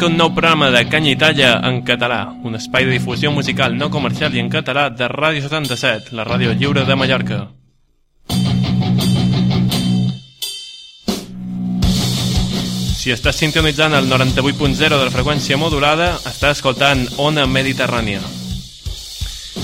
Arranca un nou programa de Canya i Talla en català, un espai de difusió musical no comercial i en català de Ràdio 77, la ràdio lliure de Mallorca. Si estàs sintonitzant el 98.0 de la freqüència modulada, estàs escoltant Ona Mediterrània.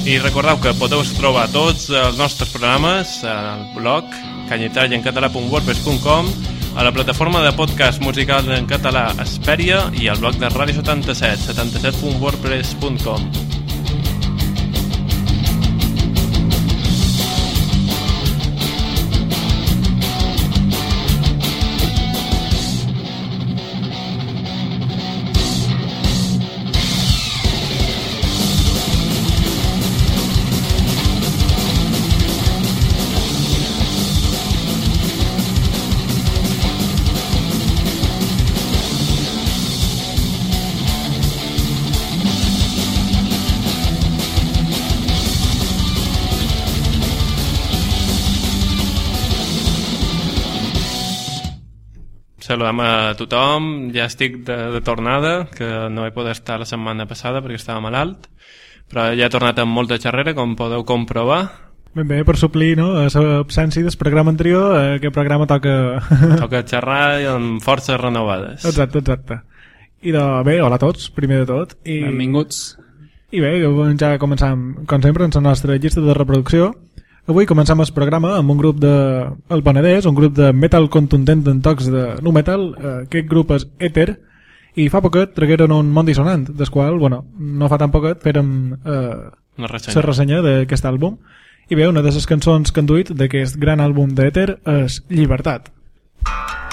I recordeu que podeu trobar tots els nostres programes al blog canyitallaencatalà.wordpress.com a la plataforma de podcast musical en català Esperia i al blog de Ràdio 77, 77.wordpress.com. Saludem a tothom, ja estic de, de tornada, que no he pogut estar la setmana passada perquè estava malalt, però ja he tornat amb molta xerrera, com podeu comprovar. Ben bé, per suplir no, l'absència del programa anterior, eh, aquest programa toca... Toca xerrar amb forces renovades. Exacte, exacte. I de, bé, hola a tots, primer de tot. I, Benvinguts. I bé, ja començam, com sempre, amb la nostra llista de reproducció. Avui començam el programa amb un grup de El Penedès, un grup de metal contundent en tocs de nu metal, eh, aquest grup és Ether, i fa poquet tragueren un món dissonant, del qual, bueno, no fa tan poquet fèrem eh, la ressenya. ressenya d'aquest àlbum, i bé, una de les cançons que han duit d'aquest gran àlbum d'Ether és Llibertat. Critico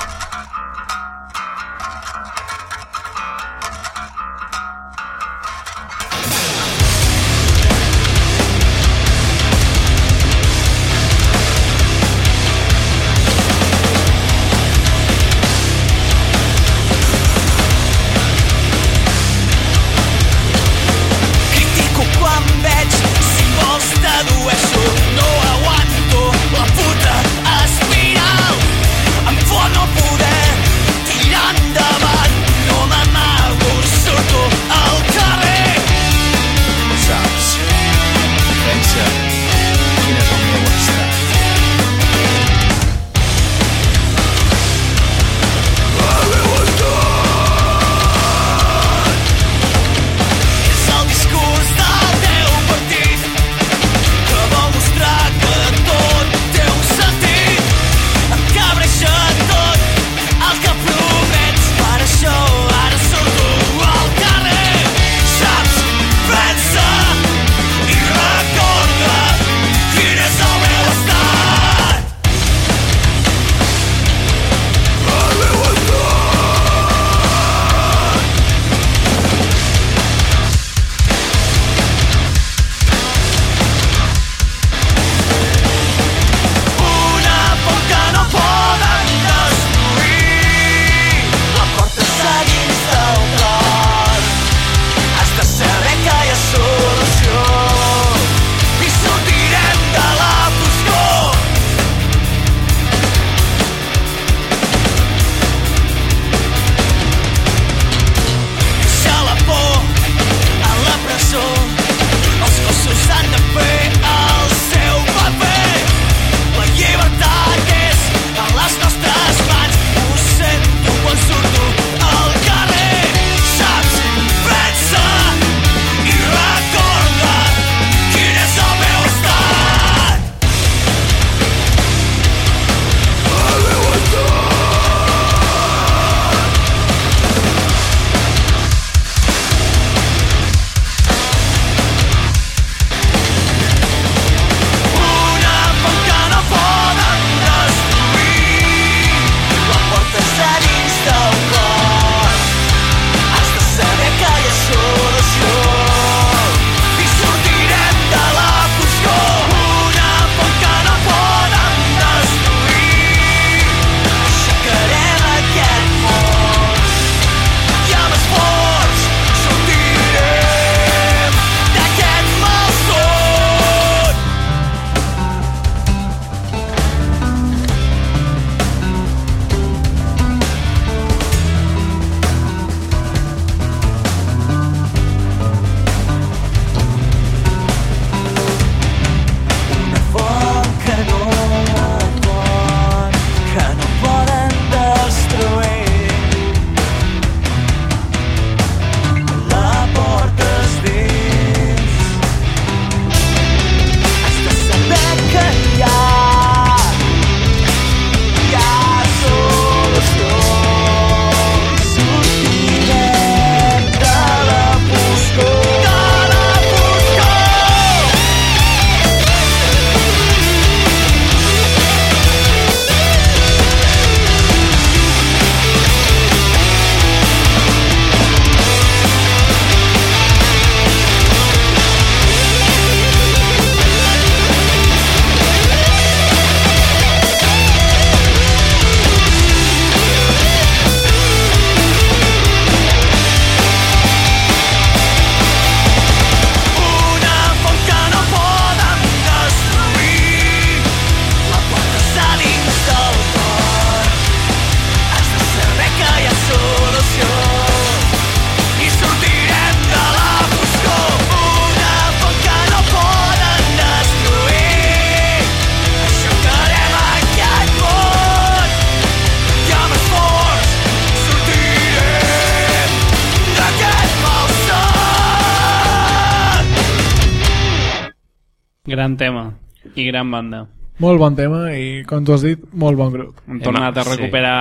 i gran banda. Molt bon tema i, com tu has dit, molt bon grup. Hem tornat a sí. recuperar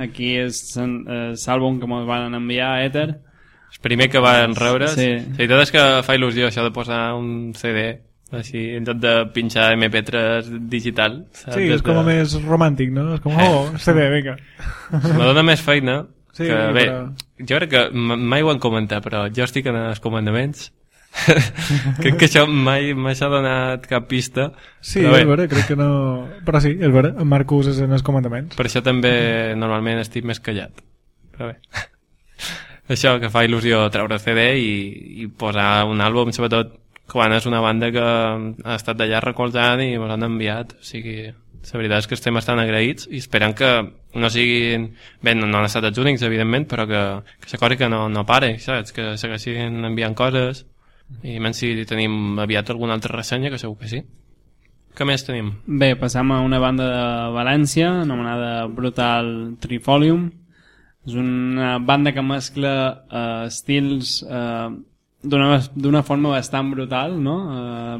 aquí l'àlbum que ens van enviar a Ether. El primer que van rebre. Sí. La veritat és que fa il·lusió això de posar un CD així, en lloc de pinxar MP3 digital. saps? Sí, és com a més romàntic, no? És com, oh, CD, vinga. Me dona més feina. Sí, que, bé, però- jo crec que mai ho han comentat, però jo estic en els comandaments. crec que això mai mai s'ha donat cap pista. Sí, és vera, crec que no... Però sí, és vera, en Marcus és en els comandaments. Per això també normalment estic més callat. Però bé. això que fa il·lusió treure CD i, i posar un àlbum, sobretot quan és una banda que ha estat d'allà recolzant i ens han enviat. O sigui, la veritat és que estem bastant agraïts i esperem que no siguin... Bé, no, no han estat els únics, evidentment, però que, que la cosa que no, no pare, saps? Que segueixin enviant coses i menys si tenim aviat alguna altra ressenya, que segur que sí. Què més tenim? Bé, passam a una banda de València anomenada Brutal Trifolium. És una banda que mescla eh, estils eh, d'una forma bastant brutal, no? Eh,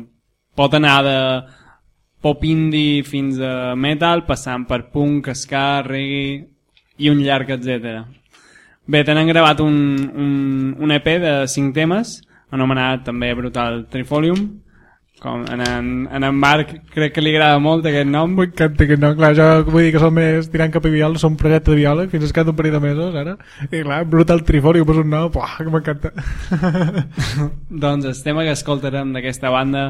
pot anar de pop indie fins a metal, passant per punk, ska, reggae i un llarg, etc. Bé, tenen gravat un, un, un EP de 5 temes, anomenat també Brutal Trifolium, com en, en, en, en Marc crec que li agrada molt aquest nom M'encanta que no, clar, jo vull dir que som més tirant cap a viola, som projecte de viola fins escat un parell de mesos, ara. I clar, Brutal Trifoli, pues un nom, buah, que m'encanta. doncs el tema que escoltarem d'aquesta banda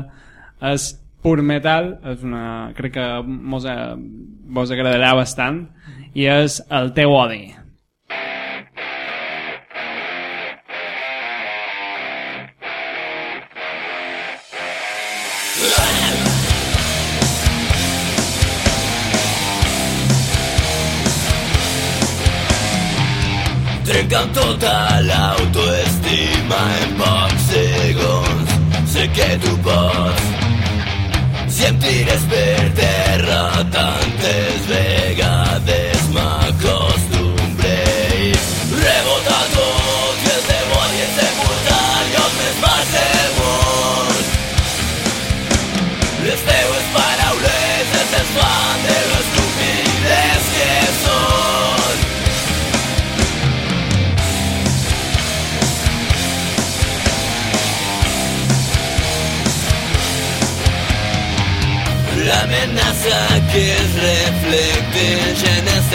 és pur metal és una, crec que mos, a- vos agradarà bastant i és el teu odi Tengan total autoestima en paz según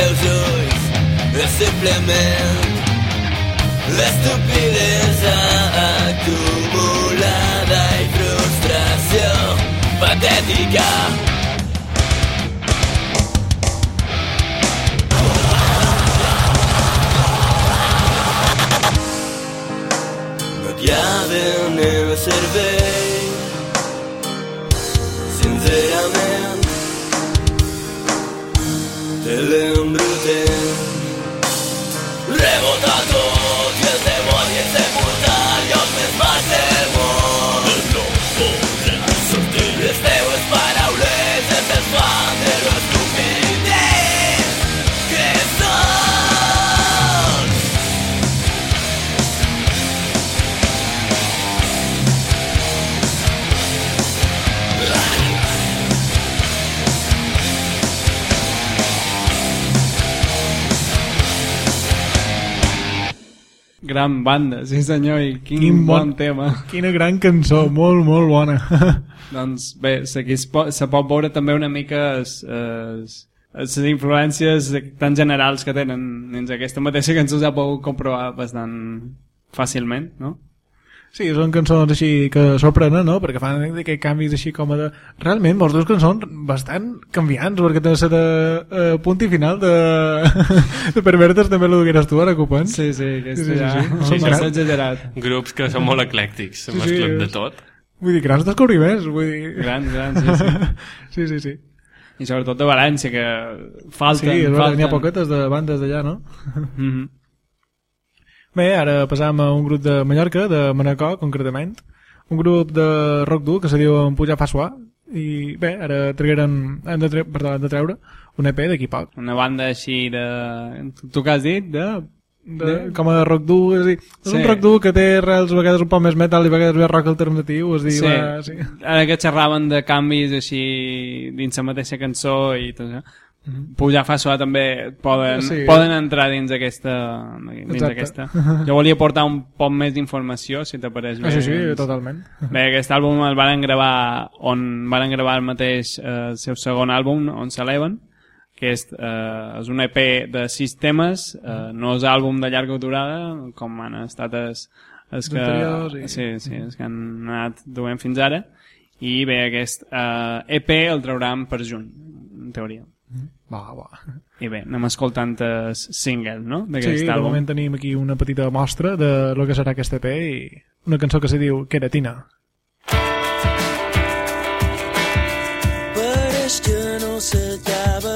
en els teus ulls és simplement l'estupidesa acumulada i frustració patètica. Gran banda, sí senyor i quin, Quin bon, bon- tema Quina gran cançó, molt, molt bona. doncs bé, aquí es pot, se pot veure també una mica es, es, les influències tan generals que tenen dins aquesta mateixa cançó s'ha pogut comprovar bastant fàcilment, no? Sí, són cançons així que sorprenen, no? Perquè fan aquests canvis així com a de... Realment, molts dos cançons bastant canviants, perquè tenen ser de uh, punt i final de... de pervertes també lo dugueres tu ara, ocupant. Sí, sí, aquesta Sí, sí, ja sí. sí, sí, grans. exagerat. Grups que són molt eclèctics, Sí, sí, sí, de tot. Vull dir, grans descobriments, vull dir... Grans, grans, sí, sí. sí, sí, sí. I sobretot de València, que falten, Sí, falten. n'hi ha poquetes de bandes d'allà, no? Mhm. Bé, ara passam a un grup de Mallorca, de Manacor, concretament. Un grup de rock dur que se diu Pujar fa suar. I bé, ara tragueren, han de, tre perdó, han de treure un EP d'aquí poc. Una banda així de... Tu què has dit? De de, com a rock dur, és, a dir, és Sí. un rock dur que té rels a vegades un poc més metal i a vegades més rock alternatiu, és a dir, Sí. va, sí. Ara que xerraven de canvis així dins la mateixa cançó i tot això, pujar fa suar també poden, Sí. poden entrar dins aquesta, dins Exacte. aquesta. Jo volia portar un poc més d'informació, si t'apareix bé. Això sí, Doncs- totalment. Bé, aquest àlbum el van gravar on van gravar el mateix eh, el seu segon àlbum, On s'eleven, que és, eh, és un EP de sis temes, eh, no és àlbum de llarga durada, com han estat els, els que, i- sí, sí, els que han anat duent fins ara, i bé, aquest eh, EP el trauran per juny, en teoria. Va, va. I bé, anem escoltant el single, no?, Sí, de moment tenim aquí una petita mostra de lo que serà aquest EP i una cançó que se diu Queratina. Pareix que no s'acaba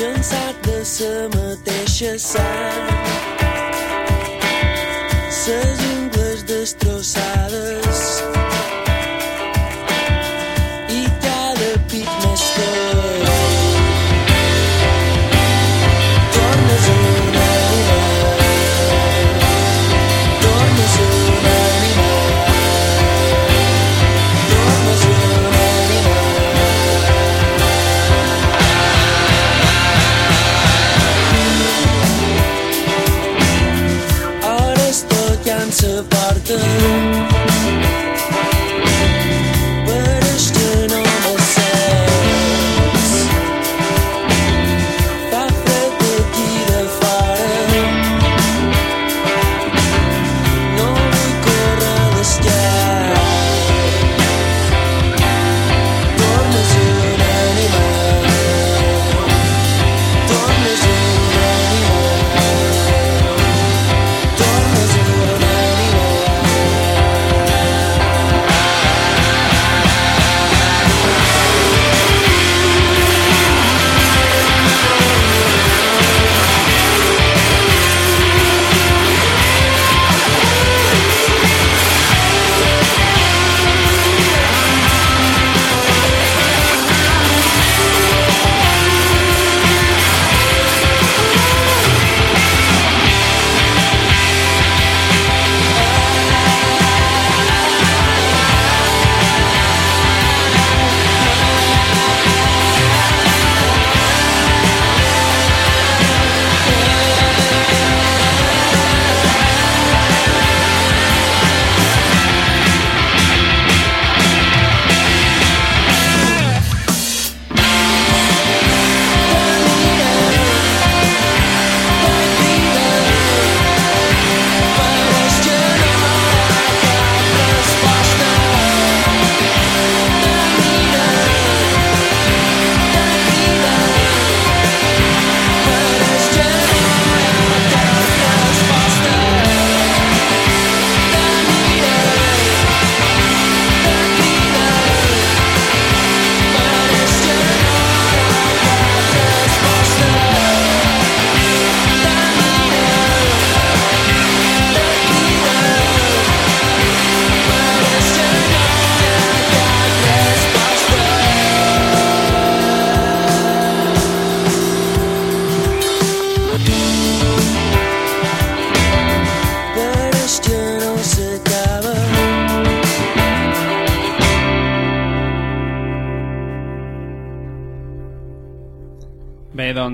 llançat de sa mateixa sang ses ungles destrossades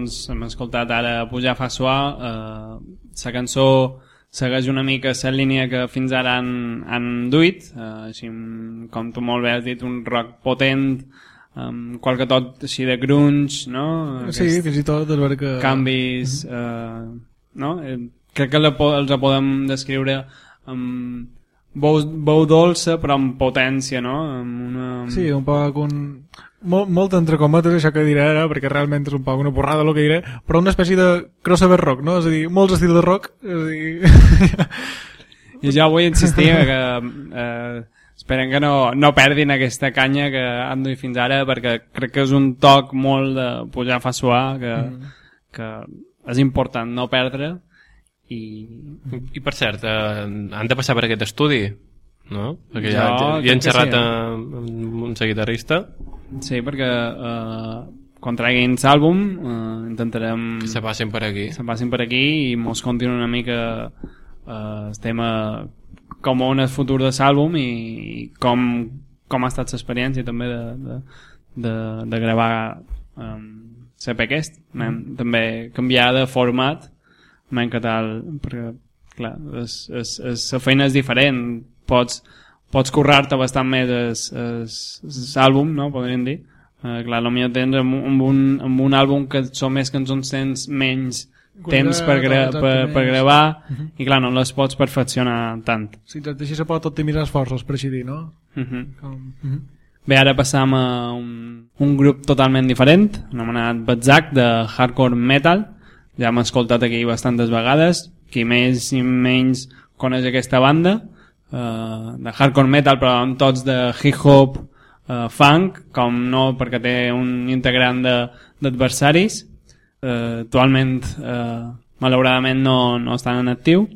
doncs hem escoltat ara Pujar fa suar. Eh, la cançó segueix una mica la línia que fins ara han, han duit, eh, així com tu molt bé has dit, un rock potent, amb qualque tot així de grunge, no? Sí, fins i tot és que... canvis eh, no? Eh, crec que la, els la podem descriure amb veu, veu dolça però amb potència no? amb una... Sí, un poc un... Molt, molt entre cometes això que diré ara, perquè realment és un poc una porrada el que diré, però una espècie de crossover rock, no? És a dir, molts estils de rock, és a dir... i jo vull insistir que eh, esperen que no, no perdin aquesta canya que han duit fins ara perquè crec que és un toc molt de pujar fa suar que, mm. que és important no perdre i I per cert, eh, han de passar per aquest estudi, no? Perquè ja, Jo ja, ja crec han que xerrat sí, eh? amb, amb un guitarrista. Sí, perquè eh, quan treguin l'àlbum uh, intentarem Que se passin per aquí. se passin per aquí i mos contin una mica uh, el tema com on és el futur de l'àlbum i, i com, com ha estat l'experiència també de, de, de, de gravar um, l'EP aquest M'hem també canviar de format tal perquè clar, és, és, és, la feina és diferent. Pots, pots currar-te bastant més l'àlbum no? podríem dir uh, clar, potser tens amb, un- amb, un, amb un àlbum que són més cançons tens menys temps per, gra per, per gravar i clar, no les pots perfeccionar tant Sí, exacte, així se pot optimitzar esforços, per així dir, no? uh -huh. Com... Uh -huh. Bé, ara passam a un, un grup totalment diferent, anomenat Batzak, de hardcore metal. Ja hem escoltat aquí bastantes vegades. Qui més i menys coneix aquesta banda, eh, de hardcore metal, però amb tots de hip-hop, eh, funk, com no, perquè té un integrant de- d'adversaris. Eh, actualment, eh, malauradament, no, no estan en actiu.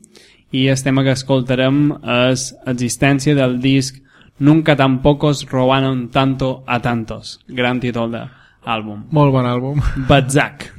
I el tema que escoltarem és existència del disc Nunca tampocos robaron tanto a tantos. Gran títol de àlbum. Molt bon àlbum. Batzak.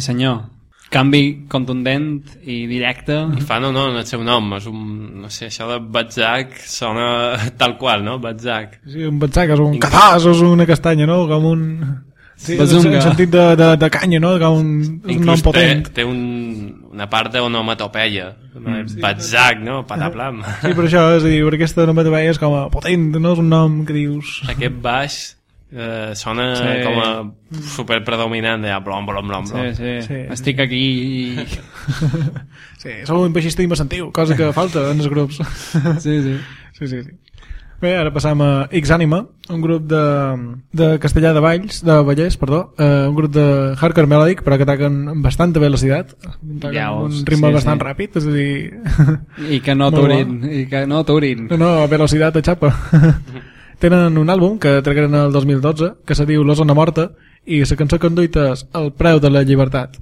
Sí, senyor. Canvi contundent i directe. I fan o no en el seu nom, és un... No sé, això de Batzak sona tal qual, no? Batzak. Sí, un batzac, és un catàs, és una castanya, no? Com un... Sí, en Bazunga. el sentit de, de, de canya, no? Com un, un nom Inclús té, potent. té un, una part d'onomatopeia. Mm, Batzak, no? Pataplam. Sí, per això, és a dir, per aquesta onomatopeia és com a potent, no? És un nom que dius... Aquest baix eh, sona Sí. com a super predominant de blom, blom, blom, blom. Sí, sí, Sí. Estic aquí i... Sí, sou un baixista i me sentiu, cosa que falta en els grups. Sí, sí. Sí, sí, sí. Bé, ara passam a X-Anima, un grup de, de castellà de Valls, de Vallès, perdó, eh, un grup de hardcore melodic, però que ataquen amb bastanta velocitat, ataquen Ja, amb un sí, ritme sí. bastant ràpid, és a dir... I que no aturin. I que no aturin. No, no, velocitat a xapa. Tenen un àlbum que tragueren el 2012 que se diu La Zona Morta i la cançó que han duit és El preu de la llibertat.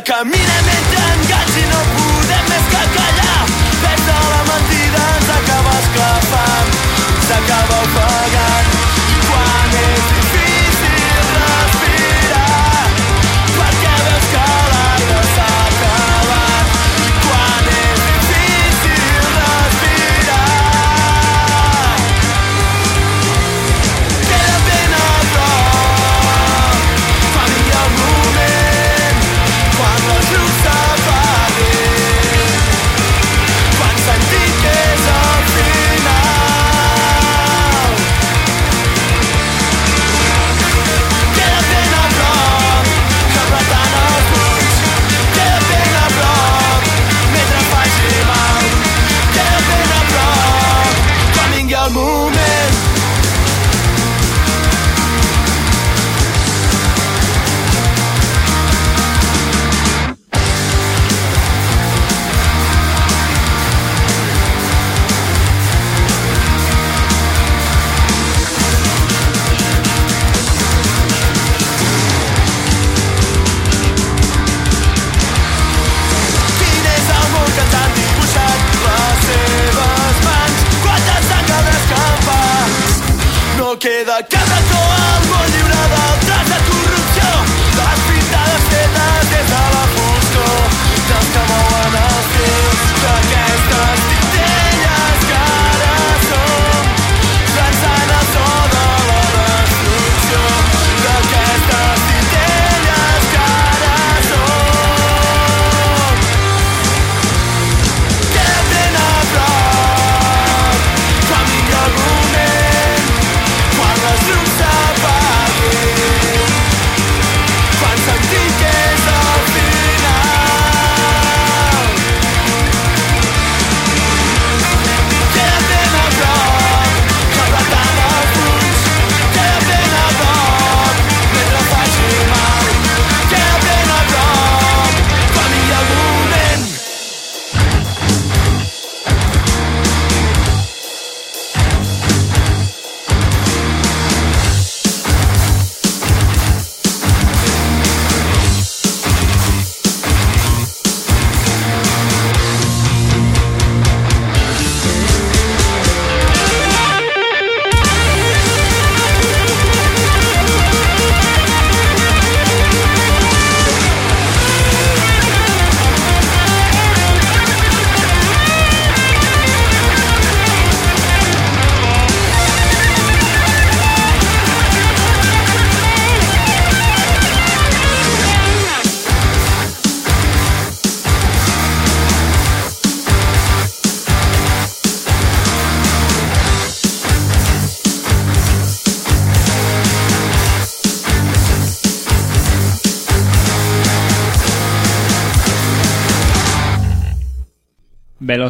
camina.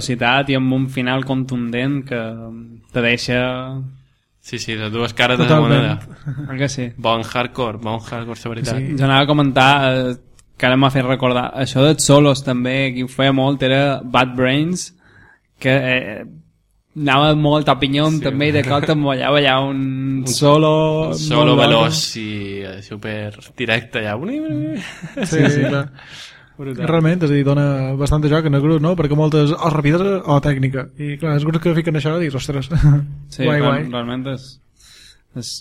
Velocitat i amb un final contundent que te deixa... Sí, sí, de dues cares de la Totalment. moneda. Que sí? Bon hardcore, bon hardcore, la veritat. Sí. Jo anava a comentar eh, que ara m'ha fet recordar això dels solos també, qui ho feia molt era Bad Brains que eh, anava molt a pinyom sí. també i de cop em ballava allà un solo Solo molt veloç i eh, super directe allà. Sí, sí, clar. Realment, és a dir, dona bastant de joc en el grup, no? Perquè moltes o rapidesa o tècnica. I clar, els grups que fiquen això, dius, ostres, Sí, guai, guai. realment és, és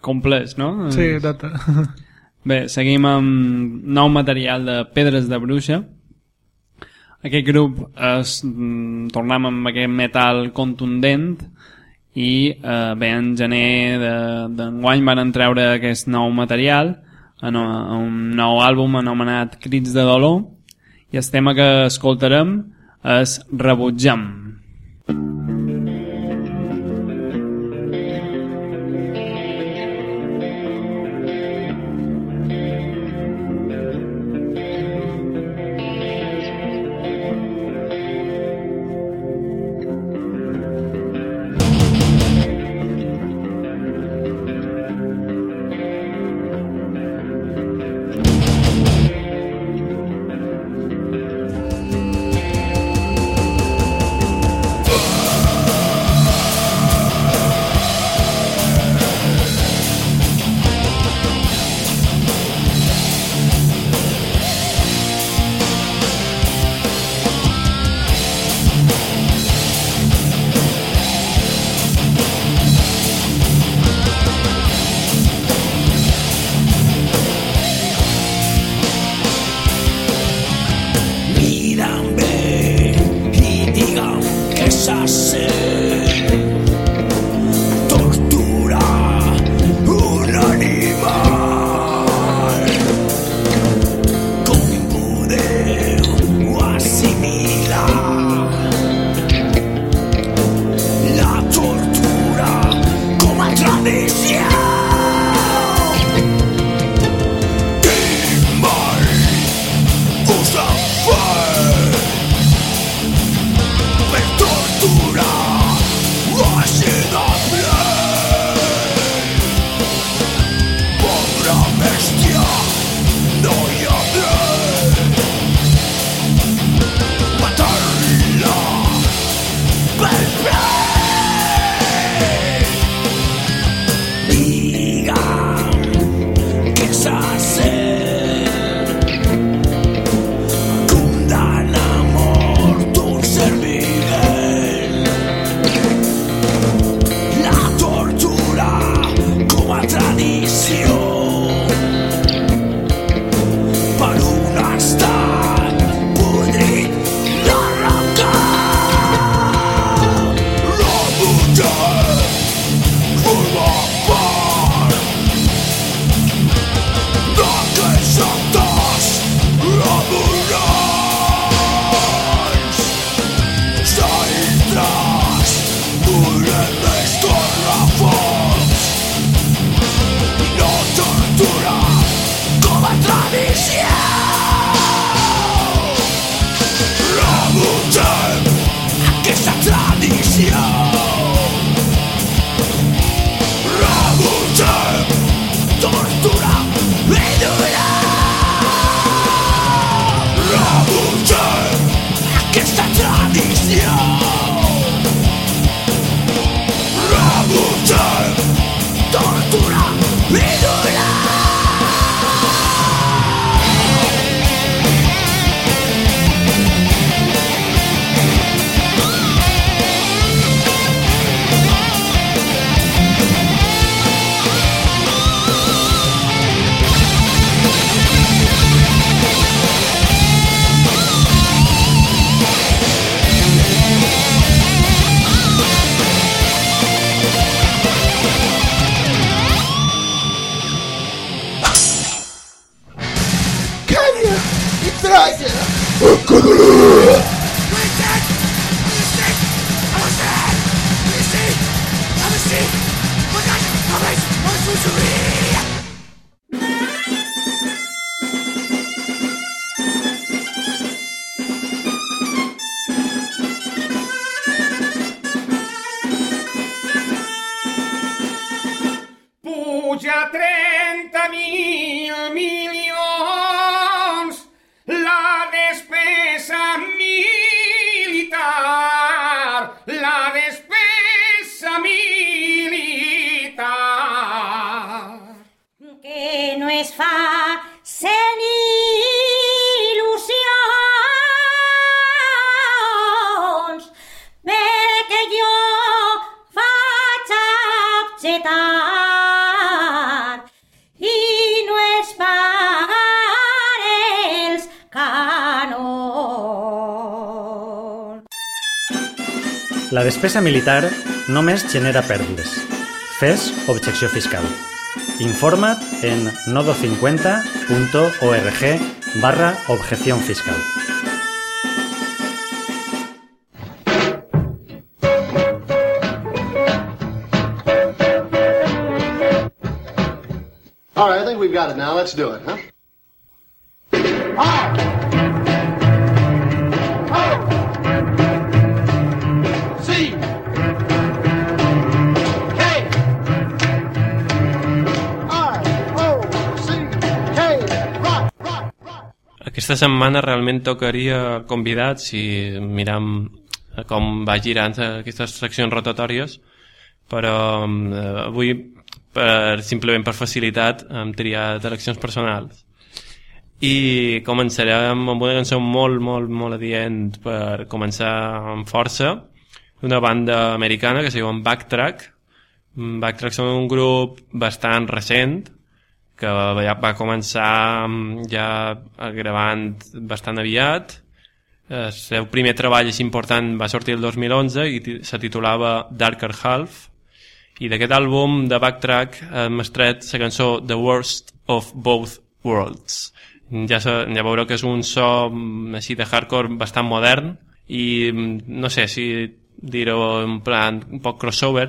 complex, no? Sí, exacte. Bé, seguim amb nou material de Pedres de Bruixa. Aquest grup es, mm, tornem amb aquest metal contundent i eh, bé, en gener de- d'enguany van treure aquest nou material en un nou àlbum anomenat Crits de Dolor i el tema que escoltarem és Rebutjam. Despesa militar només genera pèrdues. Fes objecció fiscal. Informa't en nodo50.org barra objeción fiscal. All right, I think we've got it now. Let's do it, huh? Aquesta setmana realment tocaria convidats si miram com va girant aquestes seccions rotatòries però eh, avui per, simplement per facilitat hem triat eleccions personals. I començarem amb una cançó molt, molt, molt adient per començar amb força d'una banda americana que se diu Backtrack. Backtrack són un grup bastant recent que ja va començar ja gravant bastant aviat. El seu primer treball és important va sortir el 2011 i se titulava Darker Half. I d'aquest àlbum de Backtrack hem estret la cançó The Worst of Both Worlds. Ja, se, ja veureu que és un so mm, així de hardcore bastant modern i mm, no sé si dir-ho en plan un poc crossover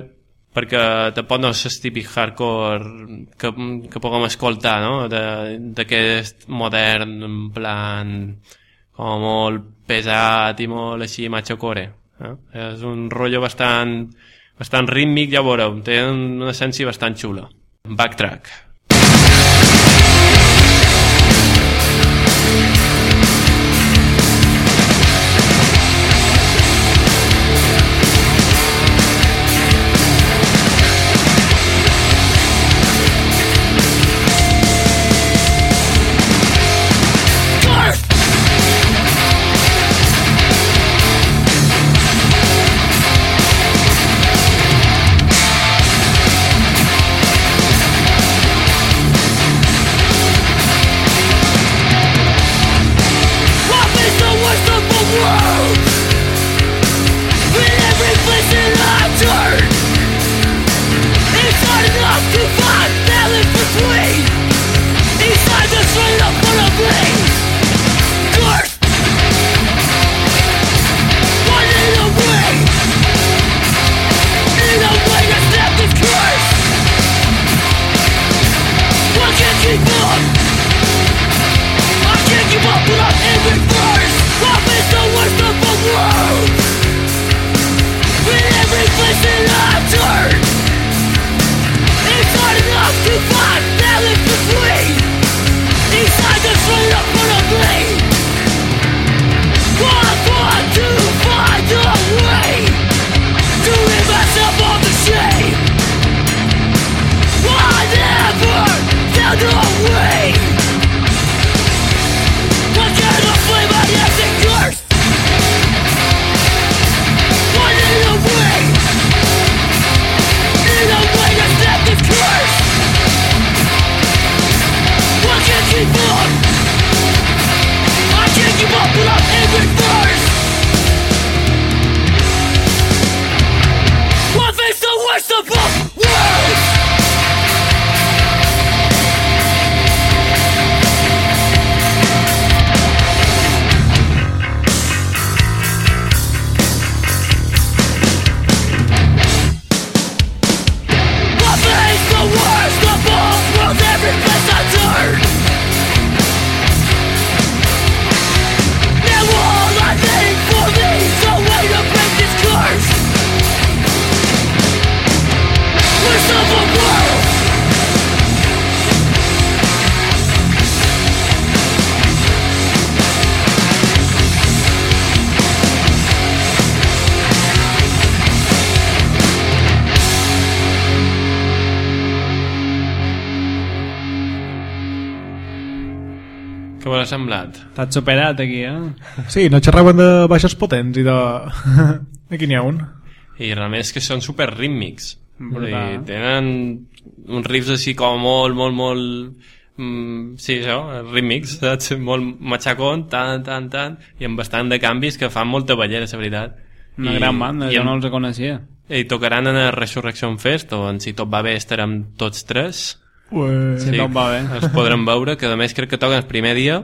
perquè tampoc no és el típic hardcore que, que puguem escoltar no? D'aquest modern en plan com molt pesat i molt així machocore eh? és un rotllo bastant bastant rítmic, ja veureu té una essència bastant xula Backtrack semblat? T'has superat aquí, eh? Sí, no xerraven de baixes potents i de... Aquí n'hi ha un. i realment és que són super rítmics Brutal. tenen uns riffs així com molt, molt, molt mm, sí, això, rítmics saps? molt matxacón, tant, tant, tant i amb bastant de canvis que fan molta ballera, la veritat Una gran banda, i jo no els coneixia. i tocaran en el Resurrection Fest on si tot va bé estarem tots tres Ué. Sí, tot va bé. els podrem veure que a més crec que toquen el primer dia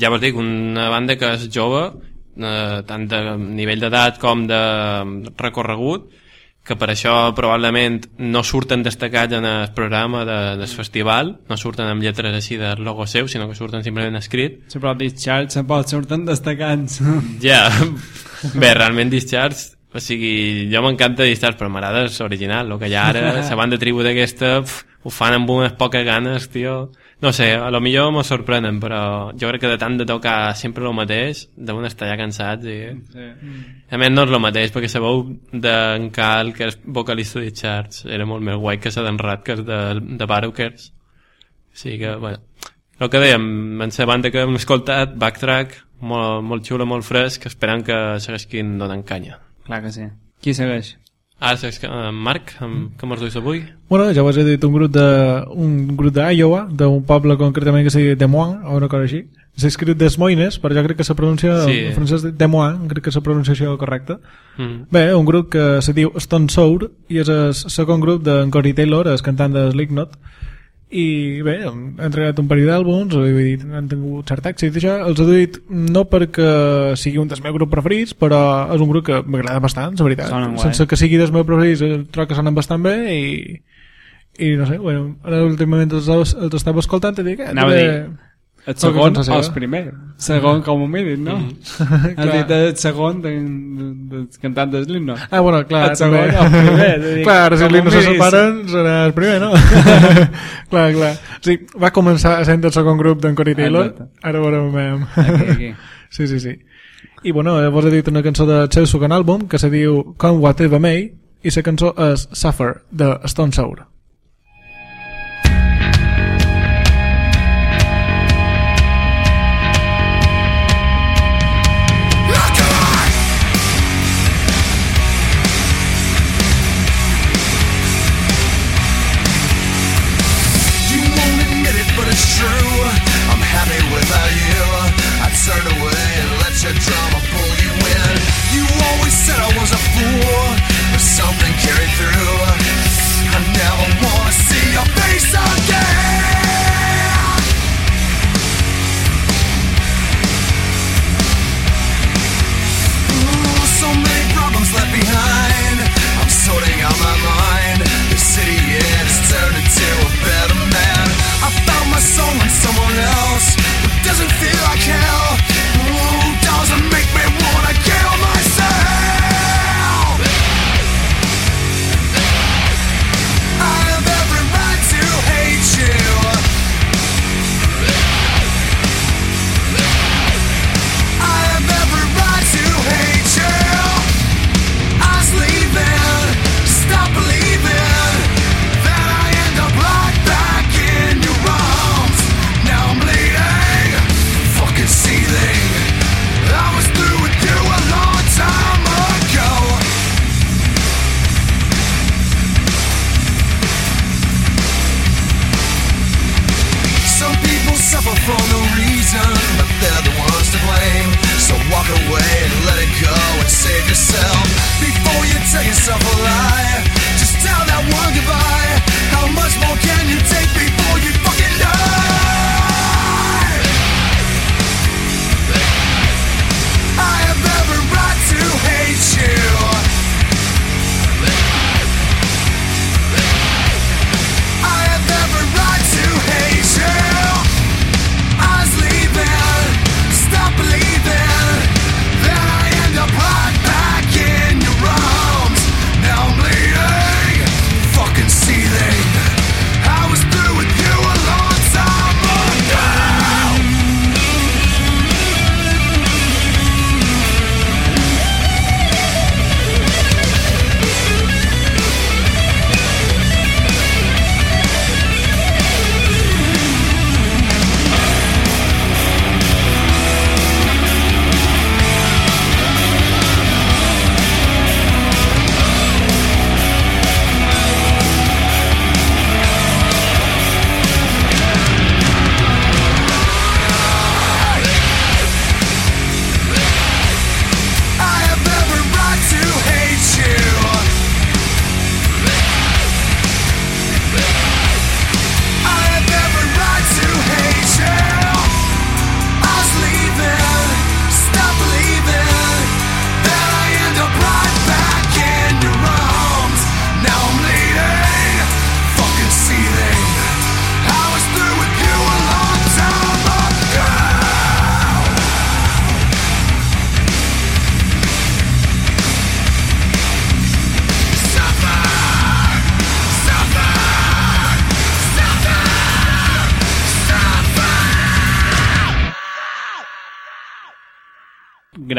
ja vos dic, una banda que és jove eh, tant de nivell d'edat com de recorregut que per això probablement no surten destacats en el programa de, del festival, no surten amb lletres així de logo seu, sinó que surten simplement escrit. Sí, però Discharge se pot surten destacats. Ja, bé, realment Discharge, o sigui, jo m'encanta Discharge, però m'agrada l'original, el que hi ha ara, la banda tribu d'aquesta, ho fan amb unes poques ganes, tio. No sé, a lo millor me sorprenen, però jo crec que de tant de tocar sempre el mateix, deuen estar ja cansats i... Sí. A més no és el mateix, perquè sabeu d'en Cal, que és vocalista de Charts, era molt més guai que la d'en és de, de Barrowkers. O sigui que, bueno, el que dèiem, en la banda que hem escoltat, Backtrack, molt, molt xula, molt fresc, esperant que segueixin donant canya. Clar que sí. Qui segueix? Ara segueix en Marc, amb, com els duis avui? Bueno, ja us he dit un grup de un grup d'Iowa, d'un poble concretament que se diu Des Moines, o una cosa així. S'ha escrit Des Moines, però jo crec que se pronuncia Sí. en francès Des Moines, crec que és la pronunciació correcta. Mm. Bé, un grup que se diu Stone Sour i és el segon grup d'en Corey Taylor, el cantant de Slipknot i bé, han entregat un parell d'àlbums han tingut cert èxit això, els he dit no perquè sigui un dels meus grups preferits però és un grup que m'agrada bastant la veritat, Sonen guai. sense que sigui dels meus preferits eh, trobo que sonen bastant bé i, i no sé, bueno, ara últimament els, els estava escoltant i dic eh, Anava a també- dir, el segon cosa o seva. el primer? Segon com a mínim, no? Has Clar. dit el segon de, de, del cantant de Slipknot. Ah, bueno, clar, El segon també. el primer. dir, clar, si com li a no se separen serà el primer, no? clar, clar. Sí, va començar sent el segon grup d'en Corey Taylor, Exacte. ara veurem... Aquí, aquí. sí, sí, sí. I bueno, llavors he dit una cançó del seu second àlbum que se diu Come Whatever May i la cançó és Suffer, de Stone Sour.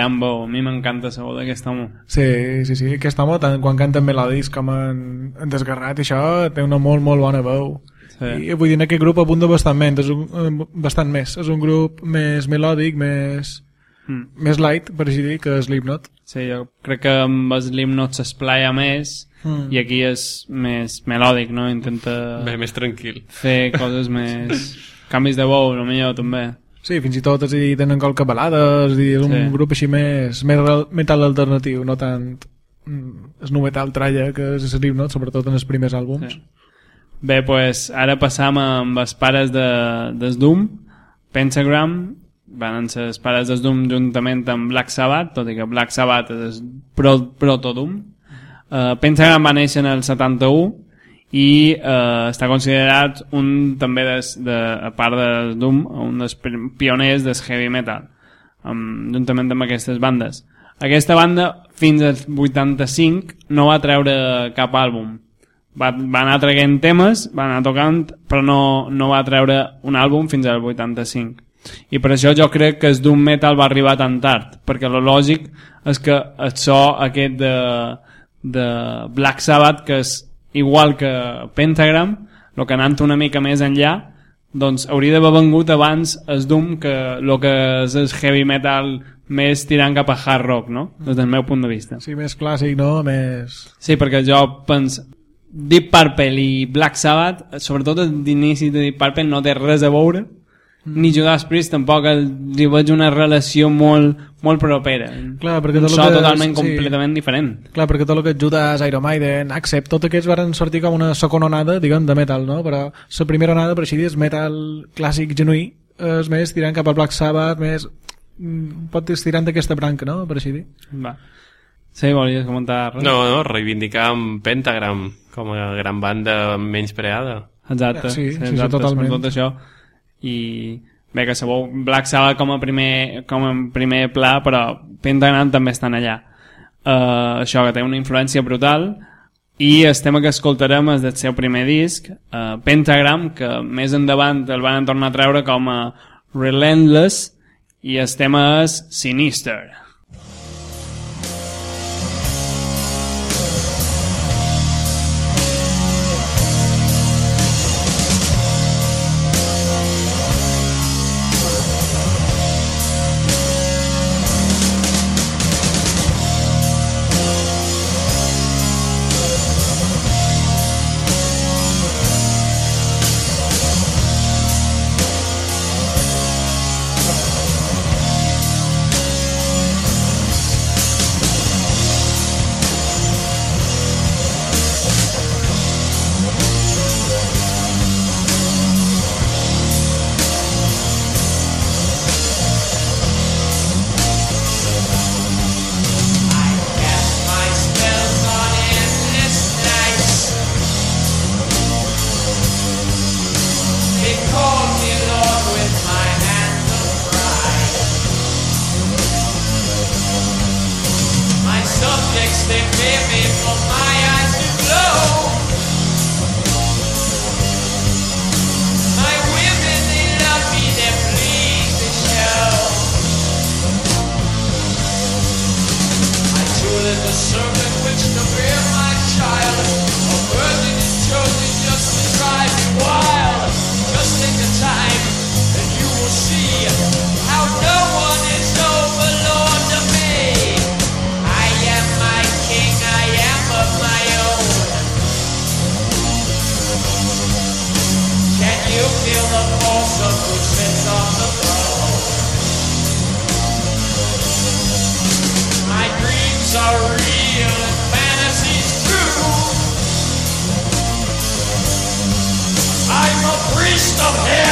Gran veu, a mi m'encanta la veu d'aquest home. Sí, sí, sí. Aquest home, tant quan canta en melodis com en, en desgarrat, i això, té una molt, molt bona veu. Sí. I vull dir, en aquest grup apunta bastant, és un, eh, bastant més. És un grup més melòdic, més, Mm. més light, per així dir, que Slipknot. Sí, jo crec que amb Slipknot s'esplaia més Mm. i aquí és més melòdic, no? Intenta Bé, més tranquil. fer coses més... canvis de veu, no millor també. Sí, fins i tot és a dir, tenen qualque balades, és, a dir, és un Sí. grup així més, més metal alternatiu, no tant mm, és nu metal tralla que és Slipknot, sobretot en els primers àlbums. Sí. Bé, pues, ara passam amb els pares de, des Doom, Pentagram, van ser els pares des Doom juntament amb Black Sabbath, tot i que Black Sabbath és pro, proto-Doom. Uh, Pentagram va néixer en el 71 i uh, està considerat un també des, de, a part de Doom, un dels pioners del heavy metal, amb, juntament amb aquestes bandes. Aquesta banda, fins al 85, no va treure cap àlbum. Va, va anar traient temes, va anar tocant, però no, no va treure un àlbum fins al 85. I per això jo crec que el Doom Metal va arribar tan tard, perquè lo lògic és que el so aquest de, de Black Sabbath, que és igual que Pentagram, el que anant una mica més enllà, doncs hauria d'haver vengut abans el Doom que el que és el heavy metal més tirant cap a hard rock, no? Des del meu punt de vista. Sí, més clàssic, no? Més... Sí, perquè jo penso Deep Purple i Black Sabbath, sobretot l'inici de Deep Purple no té res a veure, ni Judas Priest tampoc el- li veig una relació molt, molt propera. Clar, perquè un tot el so que- totalment sí. completament diferent. Clar, perquè tot el que és Judas, Iron Maiden, Accept, tot aquests varen sortir com una segona onada, diguem, de metal, no? Però la primera onada, per així dir, és metal clàssic genuí, és més tirant cap al Black Sabbath, més... mm, pot tirant d'aquesta branca, no? Per així dir. Va. Sí, volies comentar res? No, no, reivindicar amb Pentagram com a gran banda menyspreada. Exacte, Sí, sí, sí, exacte, totalment. Tot això. I bé, que sabeu, Black Sabbath com a primer, com a primer pla, però Pentagram també estan allà. Uh, això que té una influència brutal i el tema que escoltarem és del seu primer disc, uh, Pentagram, que més endavant el van tornar a treure com a Relentless i el tema és Sinister. Sinister of hell.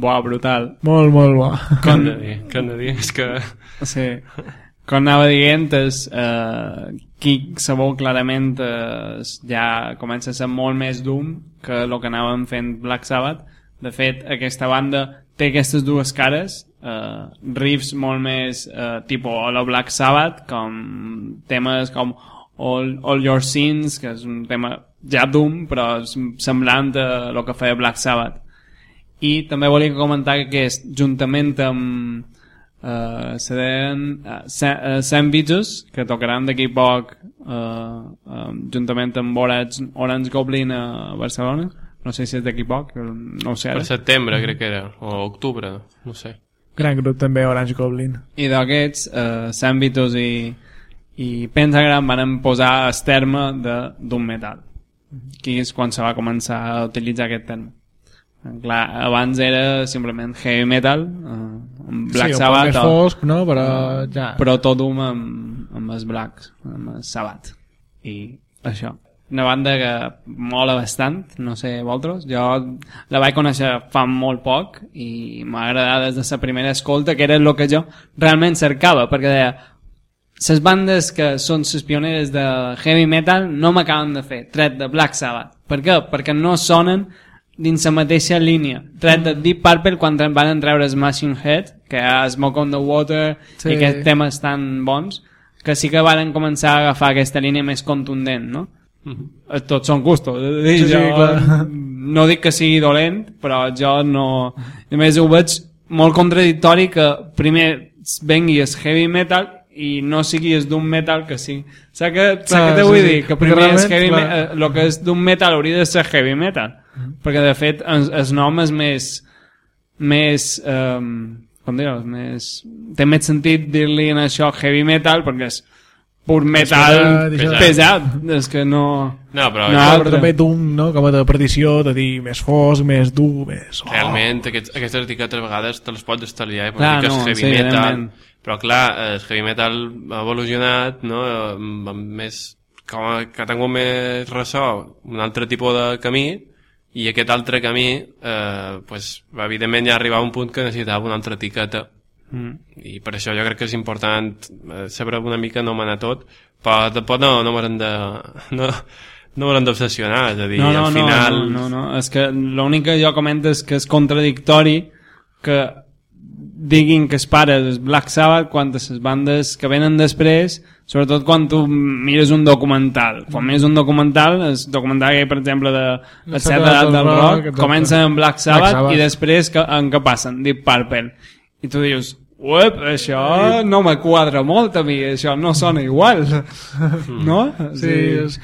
Buah, brutal. Molt, molt bo. Hem de dir? És que... Sí. Com anava dient, és, eh, Kick sabeu clarament és, ja comença a ser molt més Doom que el que anàvem fent Black Sabbath. De fet, aquesta banda té aquestes dues cares, eh, riffs molt més eh, tipus a la Black Sabbath, com temes com All, All Your Sins, que és un tema ja Doom, però semblant a el que feia Black Sabbath. I també volia comentar que aquest, juntament amb uh, seran uh, Sam, uh, Sam Beaches, que tocaran d'aquí poc uh, um, juntament amb Orange, Orange Goblin a Barcelona. No sé si és d'aquí poc, no sé ara. Per setembre, crec que era, o octubre, no sé. Gran grup també, Orange Goblin. I d'aquests, uh, Sam Beaches i, i Pentagram van posar el terme de Doom Metal. Aquí és quan se va començar a utilitzar aquest terme. Clar, abans era simplement heavy metal, eh, amb Black sí, Sabbath, un més fosc, no? Però ja... però tot Doom amb, amb els Blacks, amb el Sabbath. I això. Una banda que mola bastant, no sé vosaltres. Jo la vaig conèixer fa molt poc i m'ha agradat des de la primera escolta, que era el que jo realment cercava, perquè deia les bandes que són les pioneres de heavy metal no m'acaben de fer, tret de Black Sabbath. Per què? Perquè no sonen dins la mateixa línia. Tret de Deep Purple quan van treure Smashing Head, que ha Smoke on the Water Sí. i aquests temes tan bons, que sí que van començar a agafar aquesta línia més contundent, no? Eh, Tots són gustos. Sí, sí, jo clar. no dic que sigui dolent, però jo no... A més ho veig molt contradictori que primer vengui el heavy metal i no sigui el doom metal que sí. Saps què, Clar, què te vull sí. dir? Que primer és realment, heavy clar. metal, el que és doom metal hauria de ser heavy metal. Perquè de fet el, el nom és més més um, com dir més té més sentit dir-li en això heavy metal perquè és pur metal pesat, pesat, és que no No, però no, altre. però també Doom, no? Com a de perdició, de dir més fosc, més dur, més... Oh. Realment, aquests, aquestes etiquetes a vegades te les pots estalviar i pots Clar, dir que és no, heavy sí, metal. evidentment. Però clar, eh, el heavy metal ha evolucionat, no? amb, amb més, com que ha tingut més ressò, un altre tipus de camí, i aquest altre camí, eh, pues, evidentment ja arribava a un punt que necessitava una altra etiqueta. Mm. I per això jo crec que és important eh, saber una mica no manar tot, però tampoc no, no m'haurem de... No, no m'haurem d'obsessionar, és a dir, no, no, al final... no, no, no, és que l'únic que jo comento és que és contradictori que diguin que es pare és Black Sabbath quan les bandes que venen després sobretot quan tu mires un documental quan mires un documental el documental que hi per exemple de la set edat del rock comença amb Black Sabbath, Black Sabbath. i després que, en què passen? Deep Purple i tu dius Uep, això no me quadra molt a mi, això no sona igual. No? Sí, és,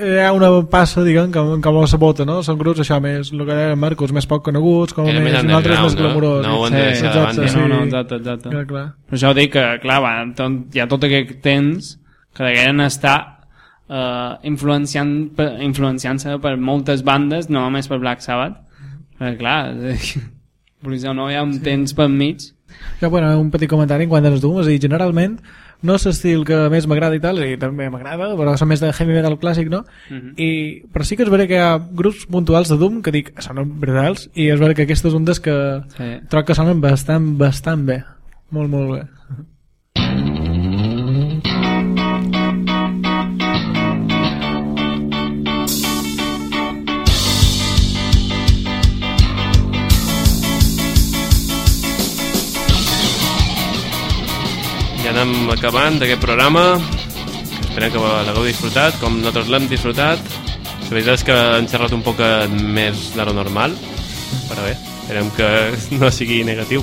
hi ha una passa, diguem, com, com a la bota, no? Són grups, això, més, el que deia Marcos, més poc coneguts, com Era més més, nosaltres més underground, no? glamurós. No deixar de exacte, sí. No, no, exacte, exacte. Clar, clar. Per això dic que, clar, va, tot, hi ha tot aquest temps que degueren estar uh, influenciant, per, influenciant-se per moltes bandes, no només per Black Sabbath. Perquè, clar, això no hi ha un temps per mig. Ja, bueno, un petit comentari en quant als a dir, generalment no és l'estil que més m'agrada i tal, i també m'agrada, però són més de heavy metal clàssic, no? Mhm. I, però sí que és vera que hi ha grups puntuals de Doom que dic, sonen brutals, i és vera que un dels que Sí. troc que sonen bastant, bastant bé. Molt, molt bé. Ja anem acabant d'aquest programa. Esperem que l'hagueu disfrutat, com nosaltres l'hem disfrutat. La veritat és que han xerrat un poc més de lo normal, però bé, esperem que no sigui negatiu.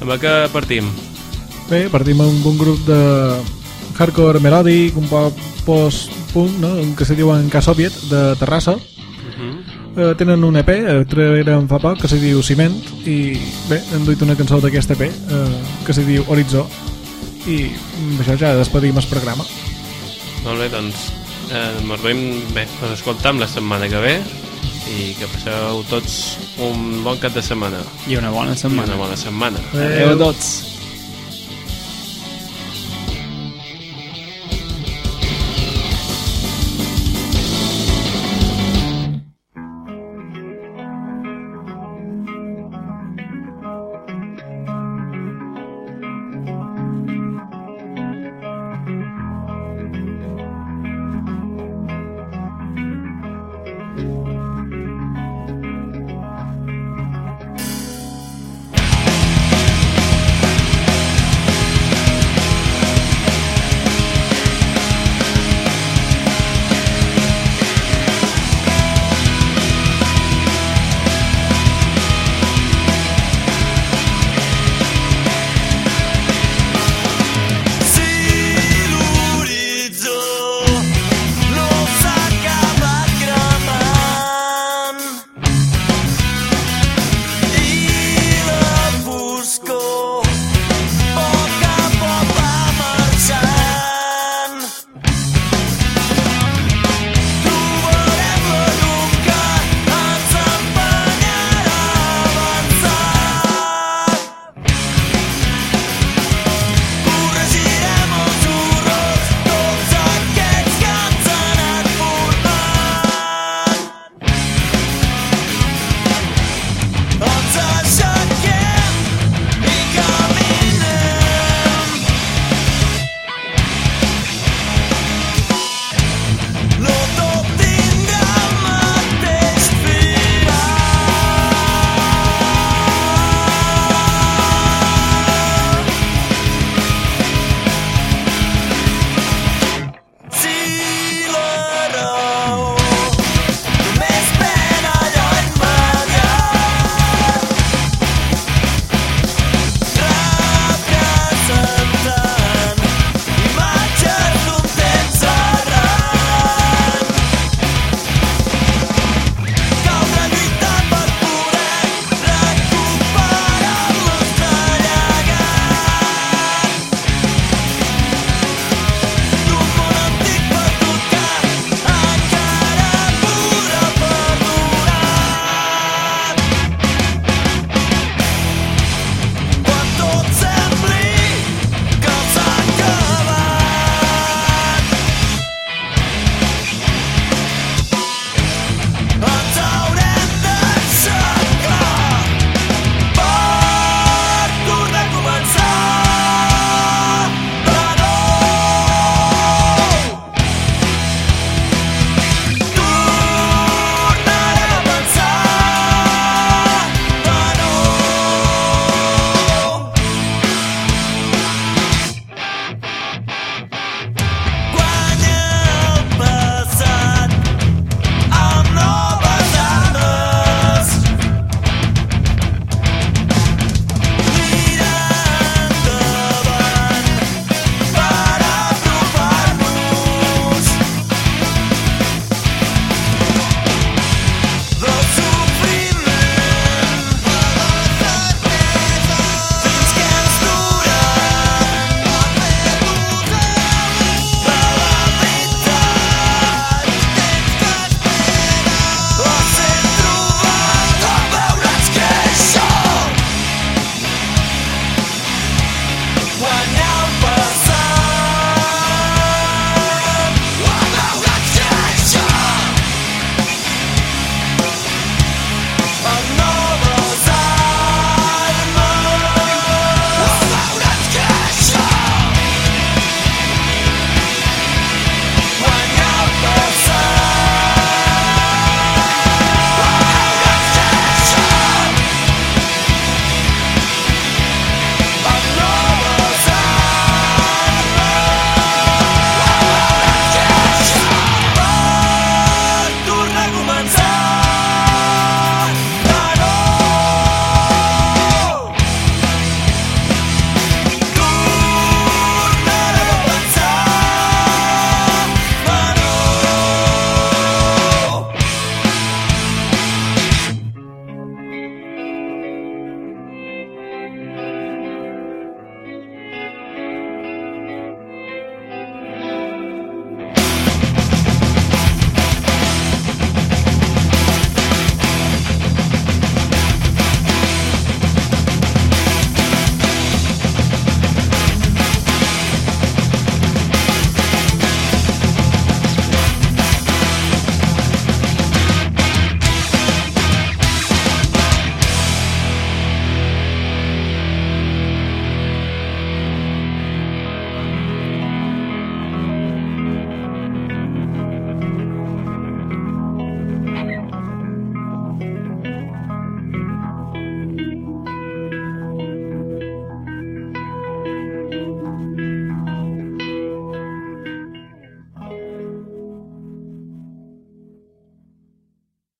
Amb què partim? Bé, partim amb un grup de hardcore melòdic, un poc post-punk, no? que se diuen K-Soviet, de Terrassa. Eh, tenen un EP, traurem fa poc, que se diu Ciment, i bé, hem duit una cançó d'aquest EP, eh, que se diu Horitzó, i amb això ja despedim el programa. Molt bé, doncs eh, ens veiem, bé, ens escoltam la setmana que ve i que passeu tots un bon cap de setmana I una bona i setmana. una bona setmana. Adéu a tots.